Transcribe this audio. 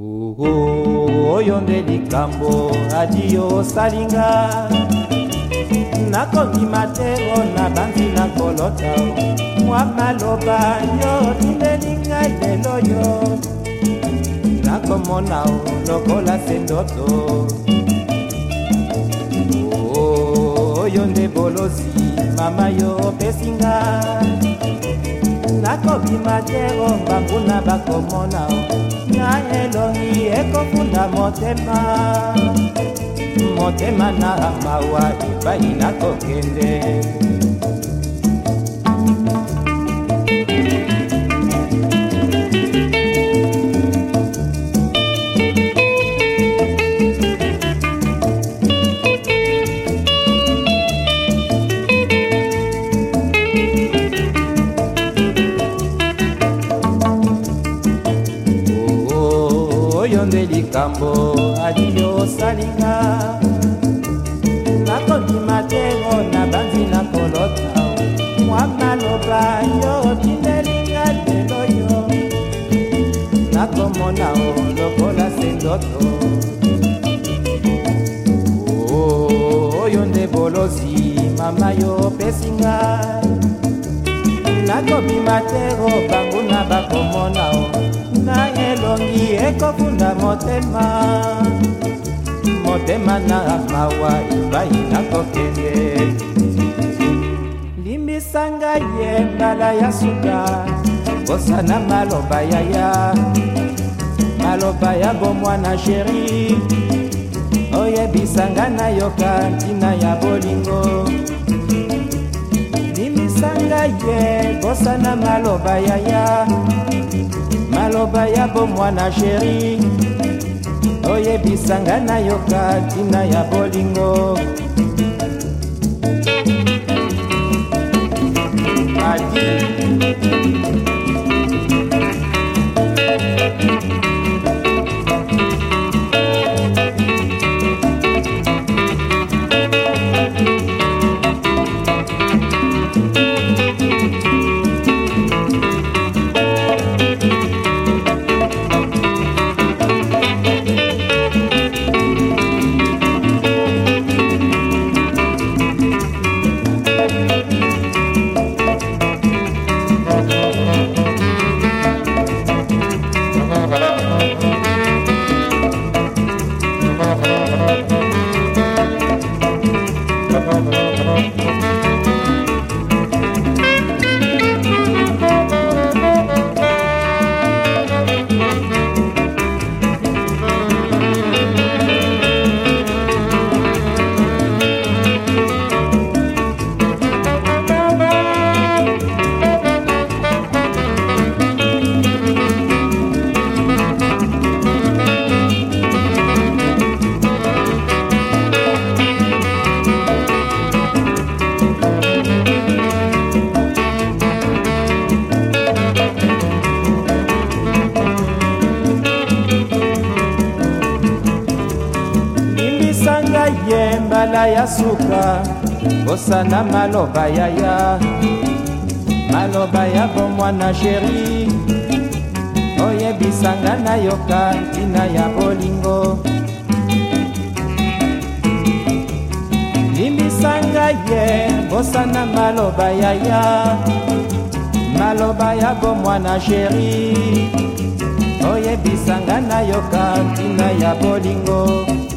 oyo nde likambo adi osalinga nakondima te o na bandi na kolota mwa maloba yo tindeli ngai lelo yo nakomona o lokola se ndoto oyo nde bolosi mama yo opesinga nakobima te o mbanguna bakomona o na elongi ekofunda motema motema na mawa epai nakokende yo nde likambo alili osalinga nakobima tengo na banzi na kolota mwa maloba yo otindelinga lelo yo nakomona o lokola se ndoto oh, oyo nde bolosi mama yo opesinga nakobima te o banguna bakomona o elongi ekobunda motema motema na mawa epai nakokende limbisa ngai ye mbala ya suka kosana maloba yaya maloba ya bomwana sheri oyebisanga nayoka ntina ya bolingo limbisa ngai ye kosana maloba yaya maloba ya bomwana sheri oyebisanga na yoka na ya bolingo Thank you. nzela ya suka osana maloba yaya maloba ya bomwana sheri oyebisanga na yoka ntina ya bolingo limbisanga ye bosana maloba yaya maloba ya bomwana sheri oyebisanga na yoka ntina ya bolingo